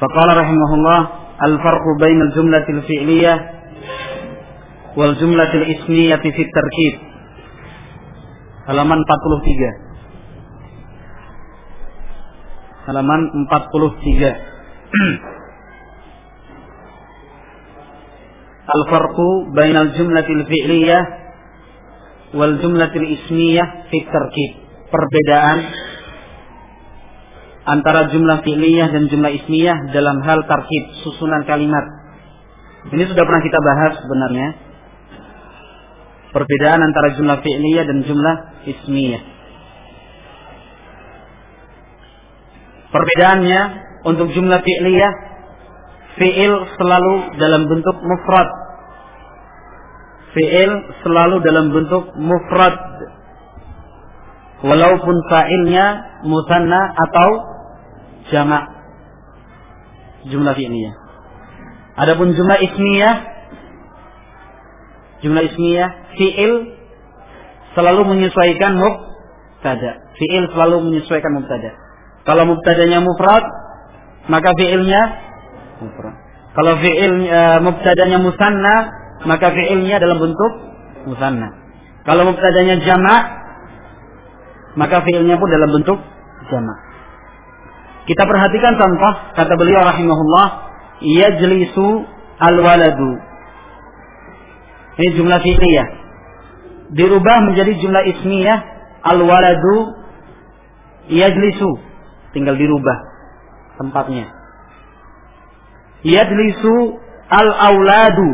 فقال رحمه الله الفرق بين الجملة الفعلية wal الاسمية في التركيب. Halaman 43. Halaman 43. Al-farqu bainal jumlatil fi'liyah wal jumlatil ismiyah fi tarkib. Perbedaan antara jumlah fi'liyah dan jumlah ismiyah dalam hal tarkib, susunan kalimat. Ini sudah pernah kita bahas sebenarnya. Perbedaan antara jumlah fi'liyah dan jumlah ismiyah. Perbedaannya untuk jumlah fi'liyah fi'il selalu dalam bentuk mufrad. Fi'il selalu dalam bentuk mufrad. Walaupun fa'ilnya musanna atau jamak. Jumlah fi'liyah. Adapun jumlah ismiyah jumlah ismiyah fi'il selalu menyesuaikan mubtada. Fi'il selalu menyesuaikan mubtada. Kalau mubtadanya mufrad, maka fi'ilnya mufrad. Kalau fi'il e, mubtadanya musanna, maka fi'ilnya dalam bentuk musanna. Kalau mubtadanya jamak, maka fi'ilnya pun dalam bentuk jamak. Kita perhatikan contoh kata beliau rahimahullah, yajlisu al-waladu. Ini jumlah fi'liyah. Dirubah menjadi jumlah ismiyah al-waladu yajlisu. Tinggal dirubah tempatnya yajlisu al-auladu.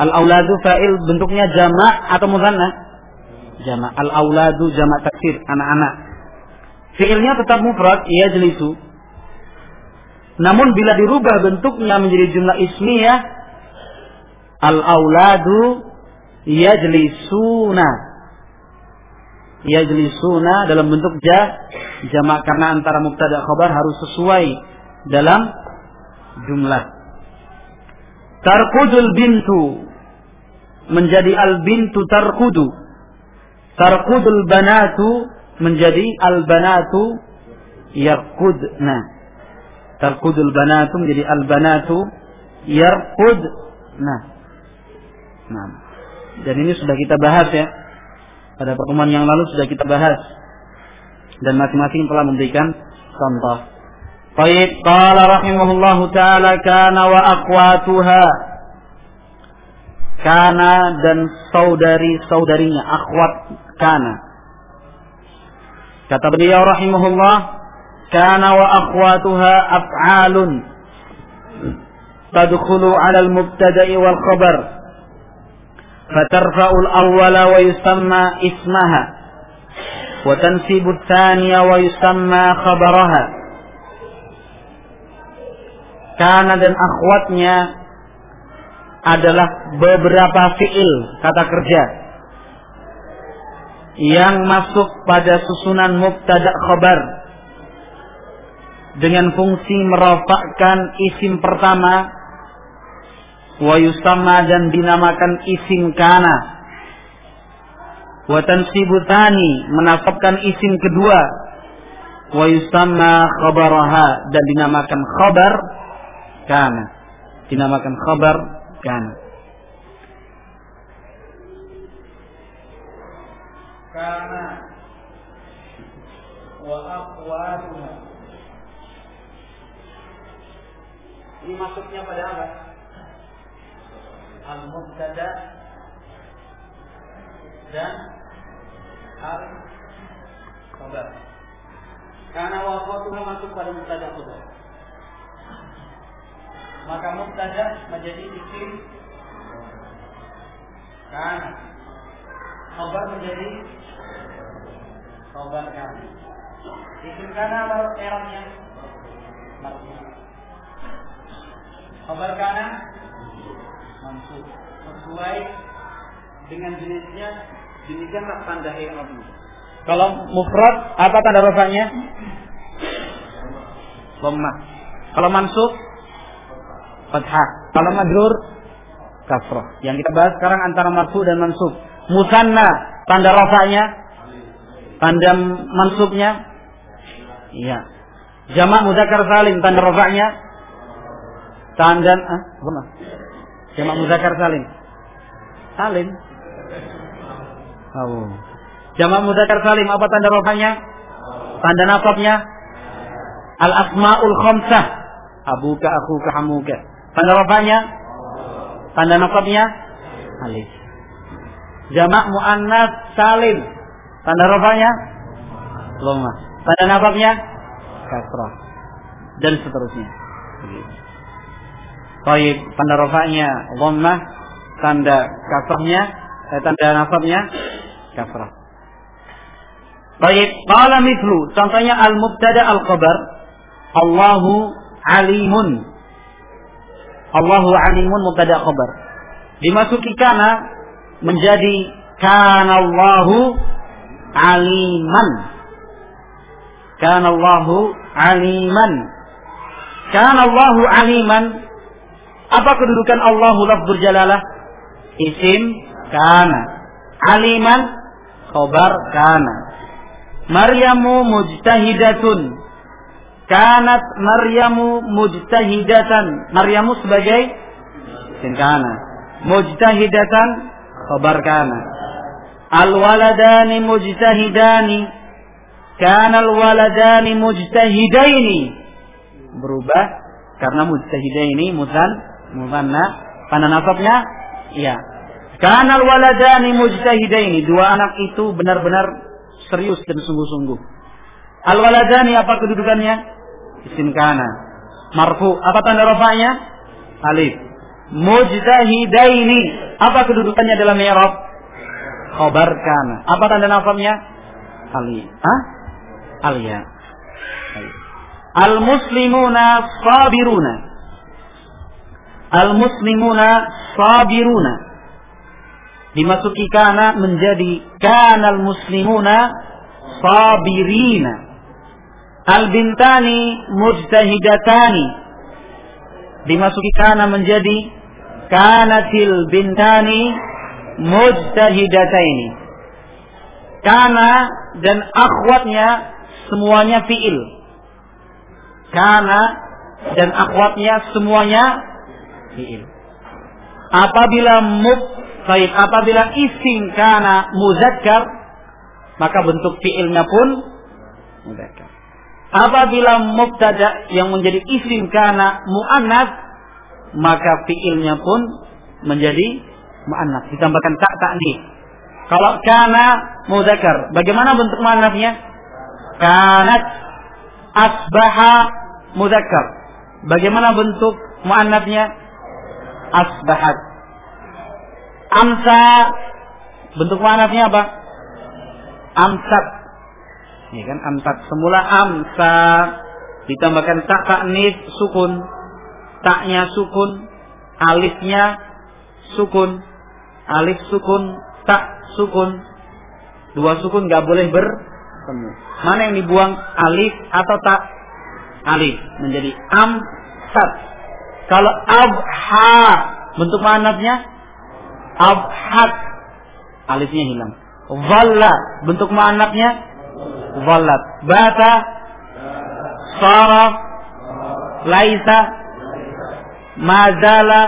Al-auladu fa'il bentuknya jamak atau muzanna? Jamak. Al-auladu jamak taksir, anak-anak. Fi'ilnya tetap mufrad, yajlisu. Namun bila dirubah bentuknya menjadi jumlah ismiyah, al-auladu yajlisuna. Yajlisuna dalam bentuk ja, jamak karena antara mubtada khabar harus sesuai dalam jumlah. Tarkudul bintu menjadi al bintu tarkudu. Tarkudul banatu menjadi al banatu yarkudna. Tarkudul banatu menjadi al banatu yarkudna. Nah. Dan ini sudah kita bahas ya. Pada pertemuan yang lalu sudah kita bahas. Dan masing-masing telah memberikan contoh. Baik, qala rahimahullahu taala kana wa aqwatuha. Kana dan saudari-saudarinya, akhwat Kana. Kata beliau rahimahullah, Kana wa akhwatuha af'alun tadkhulu 'ala al-mubtada'i wal khabar fatarfa'u al-awwala wa yusamma ismaha wa tansibu thaniya wa kana dan akhwatnya adalah beberapa fiil kata kerja yang masuk pada susunan mubtada khabar dengan fungsi merofakkan isim pertama wa yusamma dan dinamakan isim kana. Wa tansibutani menasabkan isim kedua wa yusamma khabaraha dan dinamakan khabar kana. Dinamakan khabar kana kana wa aqwaluha ini masuknya pada apa? Al mubtada dan al khabar karena aqwaluha masuk pada mubtada khabar maka mubtada menjadi isim kan? Khabar menjadi khabar kan isim kana apa eranya khabar kana mansub. Sesuai dengan jenisnya demikianlah tanda i'rabnya kalau mufrad apa tanda rafanya lemah. Kalau mansub fathah. Kalau majrur kasrah. Yang kita bahas sekarang antara marfu dan mansub. Musanna tanda rafanya, tanda mansubnya, iya. Jamak muzakkar salim tanda rafa'nya tanda ah, benar. Jamak muzakkar salim. Salim. Oh. Jamak muzakkar salim apa tanda rafa'nya? Tanda nasabnya Al asmaul khamsah. Abuka, akuka, hamuka. Tanda rafa'nya? Tanda nasabnya alif. Jamak muannas salim. Tanda rafa'nya lemah. Tanda nasabnya kasrah. Dan seterusnya. Baik, tanda rafa'nya dhammah, tanda kasrahnya, eh, tanda nasabnya kasrah. Baik, qala mithlu, contohnya al-mubtada al-khabar Allahu alimun. Allahu alimun mubtada khabar. Dimasuki kana menjadi kana Allahu aliman. Kana Allahu aliman. Kana Allahu aliman. Apa kedudukan Allahu lafzul jalalah? Isim kana. Aliman khabar kana. Maryamu mujtahidatun. Kanat Maryamu mujtahidatan. Maryamu sebagai isim kana. Mujtahidatan khabar kana. Al waladani mujtahidani Kanal waladani mujtahidaini. Berubah karena mujtahidaini muzan muzanna. Pada nasabnya iya. Kanal waladani mujtahidaini. Dua anak itu benar-benar serius dan sungguh-sungguh. Al waladani apa kedudukannya? Isim kana. Marfu. Apa tanda rafa'nya? Alif. Mujtahidaini. Apa kedudukannya dalam i'rab? Khabar kana. Apa tanda nasabnya? Alif. Hah? alia. Al-muslimuna sabiruna. Al-muslimuna sabiruna. Dimasuki kana menjadi kana al-muslimuna sabirina. Al-bintani mujtahidatani. Dimasuki kana menjadi kanatil bintani mujtahidataini. Kana dan akhwatnya semuanya fiil. Kana dan akhwatnya semuanya fiil. Apabila mub baik apabila isim kana muzakkar maka bentuk fiilnya pun muzakkar. Apabila mubtada yang menjadi isim kana muannas maka fiilnya pun menjadi muannas ditambahkan tak takdir. Kalau kana muzakkar, bagaimana bentuk muannasnya? kanat asbaha muzakkar. Bagaimana bentuk muannatnya? Asbahat. Amsa bentuk muannatnya apa? Amsat. Ya kan amsat. Semula amsa ditambahkan tak taknis sukun. Taknya sukun, alifnya sukun, alif sukun, tak sukun. Dua sukun nggak boleh ber ketemu. Mana yang dibuang alif atau tak? Alif menjadi amsat. Kalau abha bentuk manatnya abhat alifnya hilang. Valla bentuk manatnya vallat. Bata. Saraf laisa. Mazala.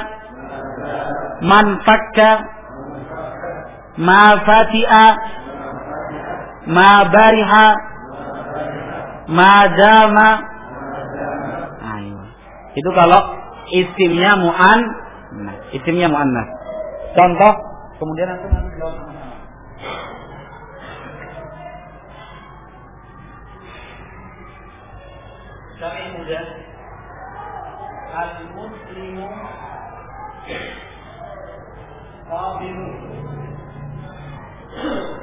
Manfakka. Ma fati'a ma bariha ma dama itu kalau isimnya mu'an. Nah, isimnya mu'annas contoh. Kemudian aku nanti sama mudah al-muslimu sabirun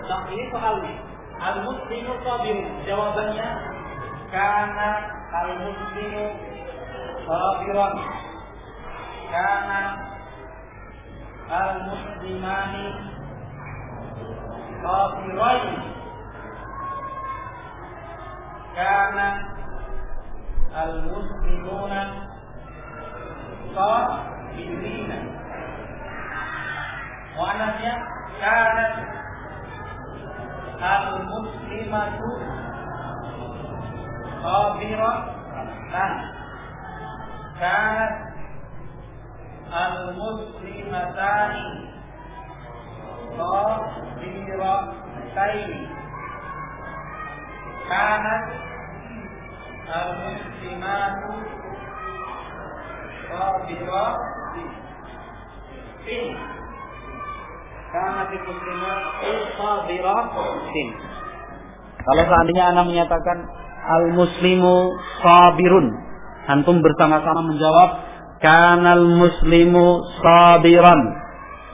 nah ini soal Al-muslimu sabir. Jawabannya karena al-muslimu sabiran. Karena al-muslimani sabirain. Karena al-muslimuna sabirina. Mu'anasnya karena al-muslimatu sabira كانت المسلمتان صابرتين كانت المسلمات صابرتين كانت المسلمات صابرتين Kalau seandainya anak menyatakan al-muslimu sabirun, antum bersama-sama menjawab kanal muslimu sabiran,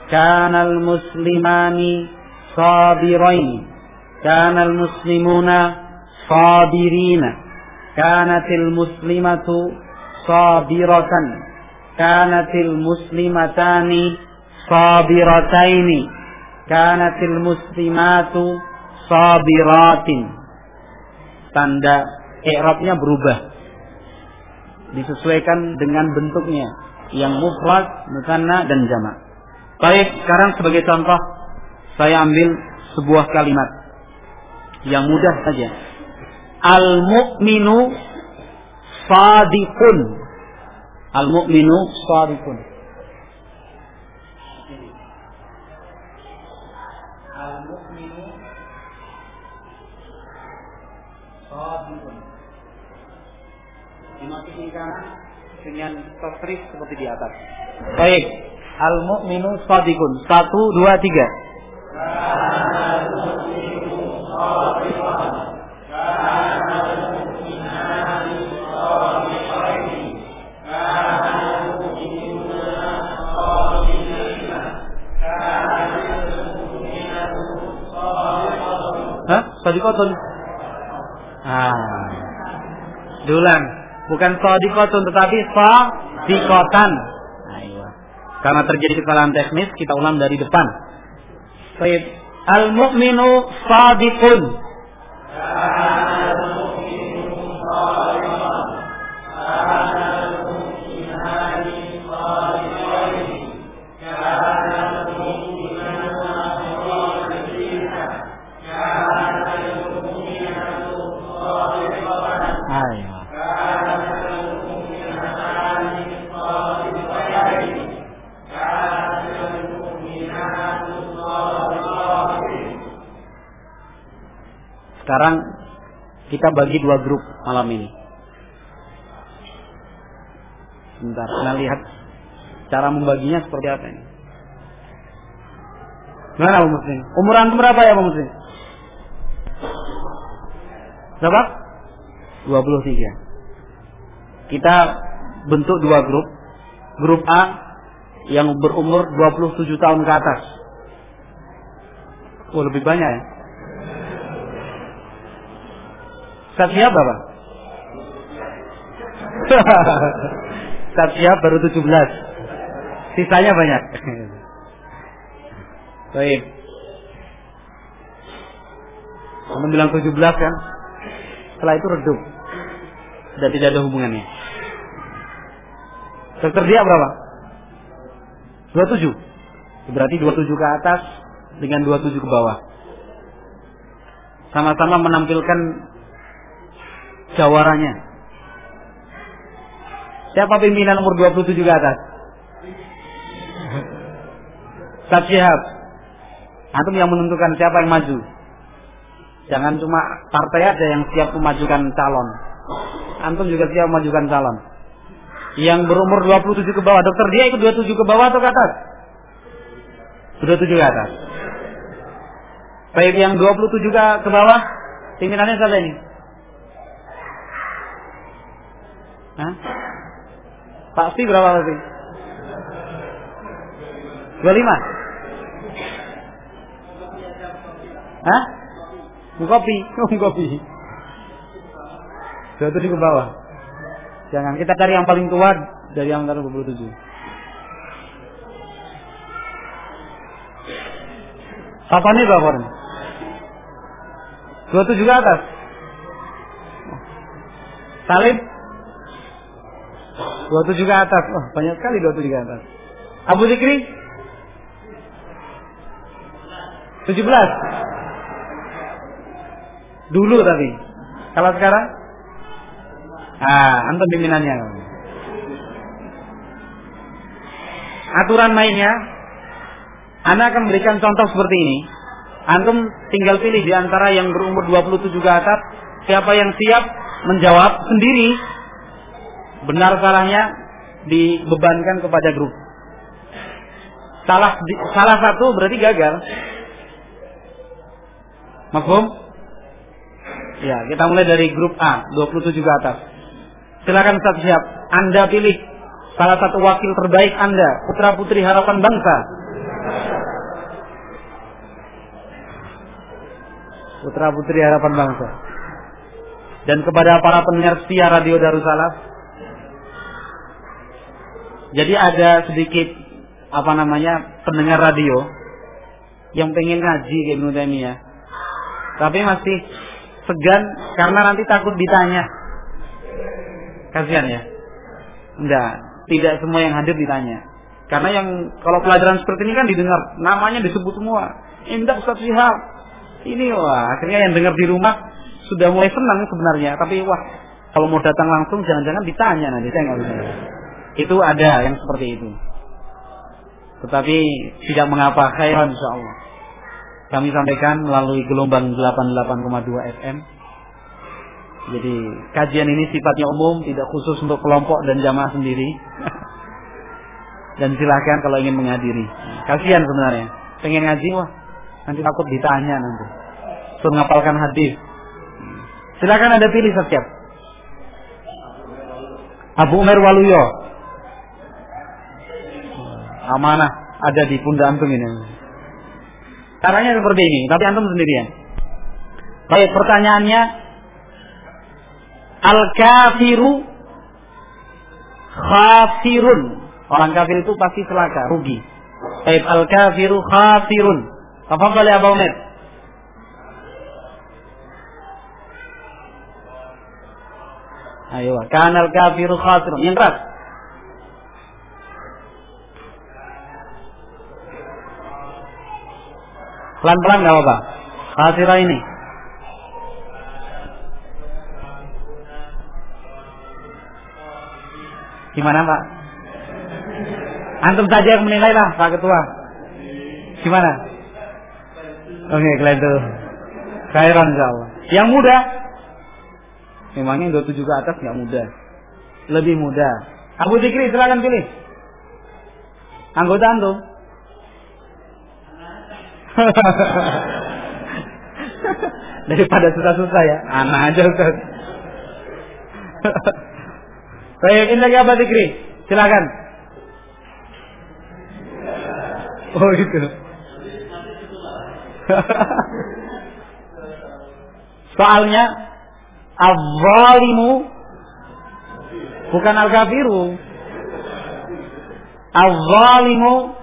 kanal muslimani sabirain, kanal muslimuna sabirina, kanatil muslimatu sabiratan, kanatil muslimatani sabirataini, kanatil muslimatu sabiratin. Tanda i'rabnya berubah. Disesuaikan dengan bentuknya yang mufrad, musanna dan jamak. Baik, sekarang sebagai contoh saya ambil sebuah kalimat yang mudah saja. Al-mu'minu sadiqun. Al-mu'minu sadiqun. dengan tasrif seperti di atas. Baik. Al-mu'minu sadiqun. Satu, dua, tiga. Hah? Sadiqotun. Ah. Diulang. Bukan sodikotun tetapi sodikotan. Karena terjadi kesalahan teknis, kita ulang dari depan. Baik. Al-mu'minu sadiqun. Sekarang kita bagi dua grup malam ini. Sebentar, kita lihat cara membaginya seperti apa ini. Gimana Pak Muslim? Umuran berapa ya Pak Muslim? Berapa? 23. Kita bentuk dua grup. Grup A yang berumur 27 tahun ke atas. Oh, lebih banyak ya? Saat siap Bapak? Siap baru 17. Sisanya banyak. Baik. Kamu bilang 17 kan? Setelah itu redup. Sudah tidak ada hubungannya. Dokter dia berapa? 27. Berarti 27 ke atas dengan 27 ke bawah. Sama-sama menampilkan jawarannya. Siapa pimpinan umur 27 ke atas? Ustaz Syihab. Antum yang menentukan siapa yang maju. Jangan cuma partai aja yang siap memajukan calon. Antum juga siap memajukan calon. Yang berumur 27 ke bawah, dokter dia ikut 27 ke bawah atau ke atas? 27 ke atas. Baik yang 27 ke, ke bawah, pimpinannya siapa ini? Hah? Pasti berapa pasti? 25? Hah? Mukopi, mukopi. Jatuh di ke bawah. Jangan kita cari yang paling tua dari yang antara 27. Papannya berapa orang? 27 ke atas. Salib 27 ke atas. Oh, banyak sekali 27 ke atas. Abu Zikri? 17. Dulu tapi. Kalau sekarang? Ah, antum pimpinannya. Aturan mainnya, Anda akan memberikan contoh seperti ini. Antum tinggal pilih di antara yang berumur 27 ke atas, siapa yang siap menjawab sendiri. Benar salahnya dibebankan kepada grup. Salah salah satu berarti gagal. Mafhum? Ya, kita mulai dari grup A, 27 ke atas. Silakan Ustaz siap. Anda pilih salah satu wakil terbaik Anda, putra putri harapan bangsa. Putra putri harapan bangsa. Dan kepada para pendengar Radio Darussalam. Jadi ada sedikit apa namanya pendengar radio yang pengen ngaji kayak Ibnu Taimiyah. Tapi masih segan karena nanti takut ditanya. Kasihan ya. Enggak, tidak semua yang hadir ditanya. Karena yang kalau pelajaran seperti ini kan didengar, namanya disebut semua. Indah Ustaz Syihab. Ini wah, akhirnya yang dengar di rumah sudah mulai senang sebenarnya, tapi wah, kalau mau datang langsung jangan-jangan ditanya nanti saya nggak bisa. Itu ada yang seperti itu. Tetapi tidak mengapa khairan insyaallah. Kami sampaikan melalui gelombang 88,2 FM jadi kajian ini sifatnya umum, tidak khusus untuk kelompok dan jamaah sendiri. dan silahkan kalau ingin menghadiri. Kasihan sebenarnya. Pengen ngaji wah, nanti takut ditanya nanti. Suruh ngapalkan hadis. Silakan ada pilih setiap. Abu Umar Waluyo. Amanah ada di pundak antum ini. Caranya seperti ini, tapi antum sendirian. Baik, pertanyaannya Al-kafiru khasirun. Orang kafir itu pasti celaka, rugi. Baik, al-kafiru khasirun. Tafadhal ya Abu Umar. Ayo, kanal kafiru khasirun. Yang keras. Pelan-pelan nggak apa-apa. Khasirah ini. Gimana Pak? Antum saja yang menilai lah Pak Ketua. Gimana? Oke, okay, kalian tuh. Khairan Allah. Yang muda? Memangnya 27 ke atas nggak muda. Lebih muda. Abu Zikri silakan pilih. Anggota antum. Daripada susah-susah ya, anak aja Ustaz. Baik, ini lagi apa Zikri? Silakan. Oh itu. Soalnya Al-zalimu bukan al-kafiru. Al-zalimu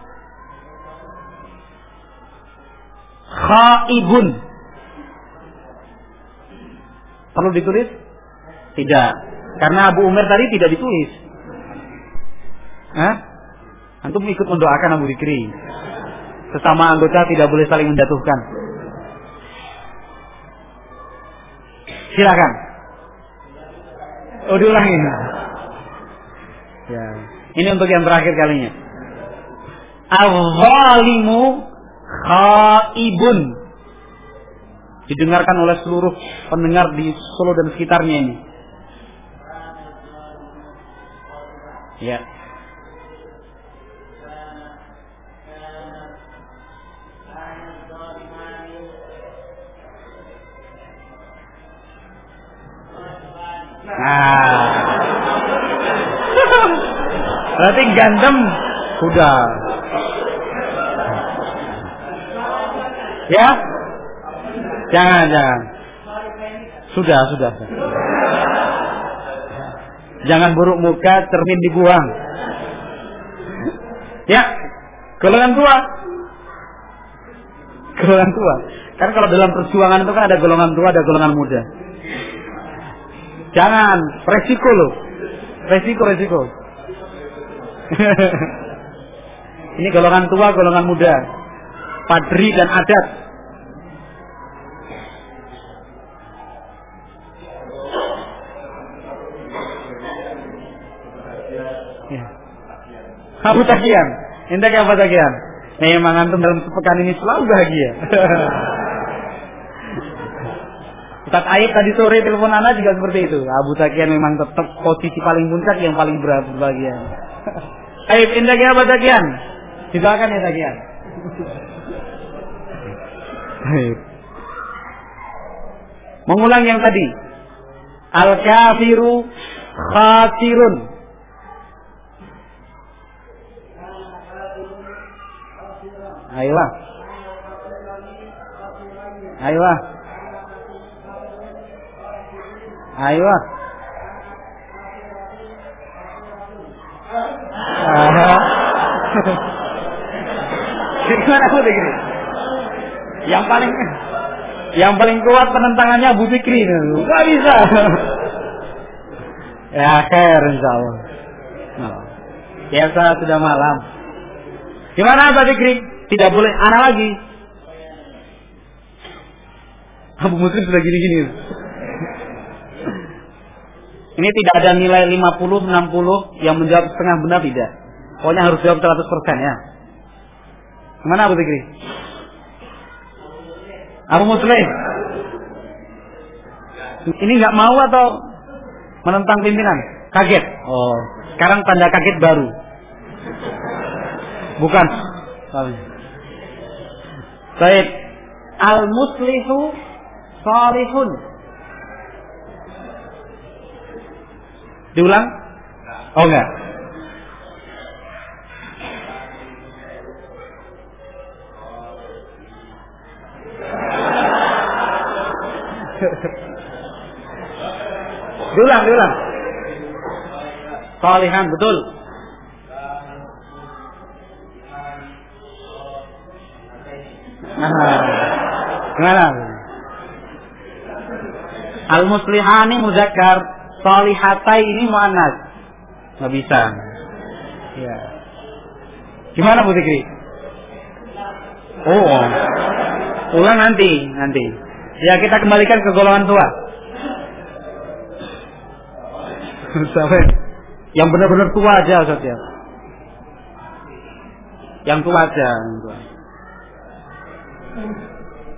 khaibun. Perlu ditulis? Tidak. Karena Abu Umar tadi tidak ditulis. Hah? Antum ikut mendoakan Abu Dikri. Sesama anggota tidak boleh saling menjatuhkan. Silakan. Oh diulangi. Ya. Ini untuk yang terakhir kalinya. Al-zalimu khaibun. Didengarkan oleh seluruh pendengar di Solo dan sekitarnya ini. Ya. Nah. Berarti ganteng sudah. Ya? Jangan, jangan. Sudah, sudah. Jangan buruk muka, cermin dibuang. Ya, golongan tua. Golongan tua. Karena kalau dalam perjuangan itu kan ada golongan tua, ada golongan muda. Jangan, resiko loh. Resiko, resiko. Ini golongan tua, golongan muda. Padri dan adat. Ya. Takian. Indah kayak Abu Takian. Memang antum dalam sepekan ini selalu bahagia. Ustaz Aib tadi sore telepon anak juga seperti itu. Abu Takian memang tetap posisi paling puncak yang paling berbahagia. Aib indah Abu Takian. Silakan ya Takian. Aib. Mengulang yang tadi. Al-kafiru khasirun. Ayolah. Ayolah. Ayolah. Gimana aku begini? Yang paling yang paling kuat penentangannya Abu Fikri. Gak bisa. ya akhir insya Allah. Nah. Biasa sudah malam. Gimana Abu Fikri? Tidak boleh anak lagi. Abu Muslim sudah gini-gini. Ini tidak ada nilai 50, 60 yang menjawab setengah benar tidak. Pokoknya harus jawab 100% ya. Gimana Abu Fikri? Abu Muslim. Ini nggak mau atau menentang pimpinan? Kaget. Oh, sekarang tanda kaget baru. Bukan. Baik. Al muslihu salihun. Diulang? Oh enggak. diulang, diulang. Salihan, betul. Gimana? Al muslihani muzakkar, salihatai ini muannas. Nggak bisa. Ya. Gimana Bu Tikri? Oh. Ulang nanti, nanti. Ya kita kembalikan ke golongan tua. Sampai yang benar-benar tua aja Ustaz ya. Yang tua aja, yang tua.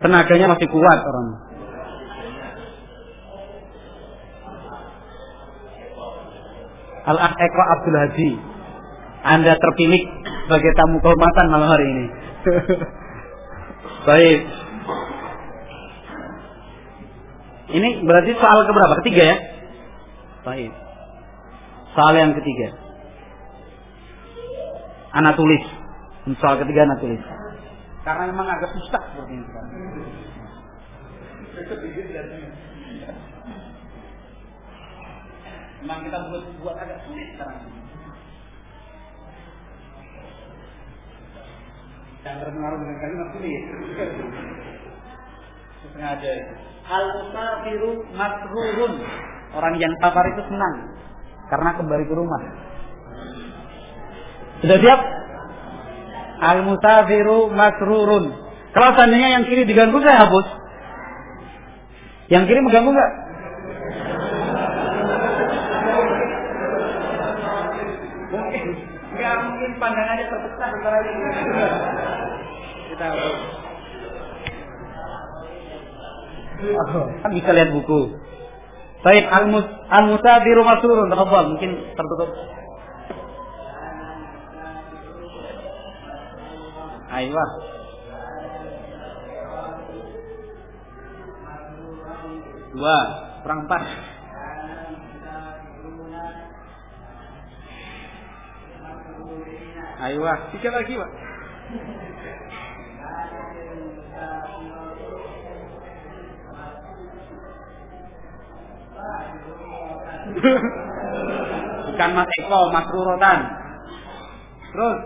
Tenaganya masih kuat orang. al Eko Abdul Haji. Anda terpilih sebagai tamu kehormatan malam hari ini. Baik. Ini berarti soal keberapa? Ketiga ya? Baik. Soal yang ketiga. Anak tulis. Soal ketiga anak tulis. Karena memang agak susah seperti ini. Memang kita buat, buat agak sulit sekarang. Yang terpengaruh dengan kalimat sulit. Sengaja. Al musafiru masrurun. Orang yang safar itu senang karena kembali ke rumah. Sudah siap? Al musafiru masrurun. Kalau seandainya yang kiri diganggu saya hapus. Yang kiri mengganggu nggak? Mungkin nggak mungkin pandangannya terpecah antara ini. Kita hapus. Kan bisa lihat buku. Baik, al-musafiru masrurun. Tafadhal, mungkin tertutup. Ayo. Dua, kurang empat. Ayo, tiga lagi, Pak. Bukan Mas Eko, Mas Rurotan. Terus.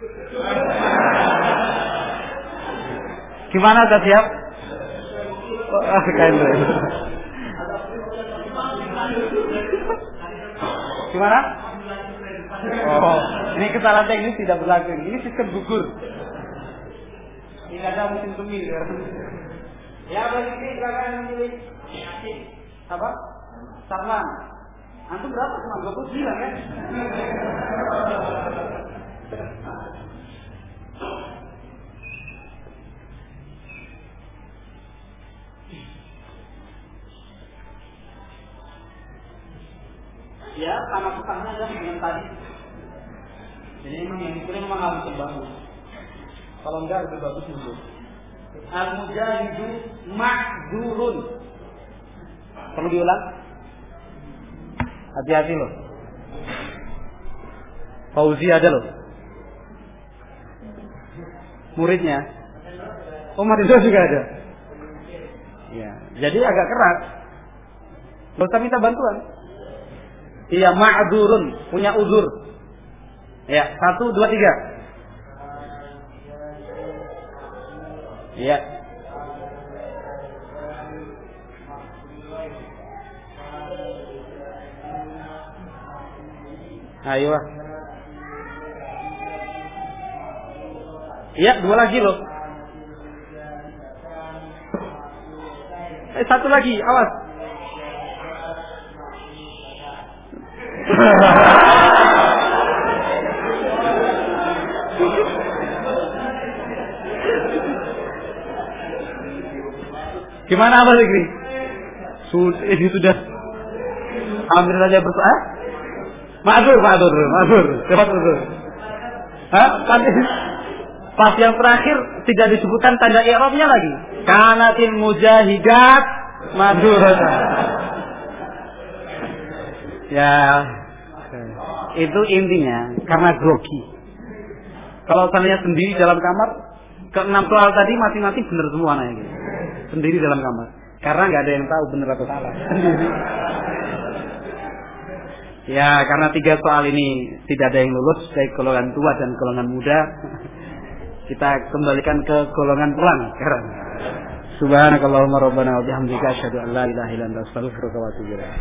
Gimana udah siap? Oh, Gimana? Oh, ini kesalahan teknis tidak berlaku. Ini sistem gugur. Tidak ada musim tumil. Ya, bagi silakan memilih. Apa? Sarman. Antum berapa? Cuma 29 kan? Ya, sama susahnya adalah dengan tadi. Jadi memang yang dipilih memang harus terbangun. Kalau enggak lebih bagus mundur. Al-mujahidu ma'zurun. Perlu diulang? Hati-hati loh. Fauzi ada loh. Muridnya. Oh Marindo juga ada. Ya, jadi agak keras. Gak usah minta bantuan. Iya, ma'zurun, punya uzur. Ya, satu, dua, tiga. Iya. Ayo. Iya, dua lagi loh. Eh, satu lagi, awas. Gimana apa lagi? Sudah, ini sudah hampir saja bersoal. Ma'zur, ma'zur, ma'zur. Cepat ma'zur. Hah? Pas yang terakhir tidak disebutkan tanda i'rabnya lagi. Kanatil mujahidat madurata. Ya, itu intinya karena grogi. Kalau saya sendiri dalam kamar, ke enam soal tadi masing-masing benar semua nanya gitu. Sendiri dalam kamar. Karena nggak ada yang tahu benar atau salah. Ya, karena tiga soal ini tidak ada yang lulus, baik golongan tua dan golongan muda. Kita kembalikan ke golongan pulang sekarang. Subhanakallahumma rabbana wa bihamdika asyhadu an la ilaha illa anta astaghfiruka wa atubu ilaik.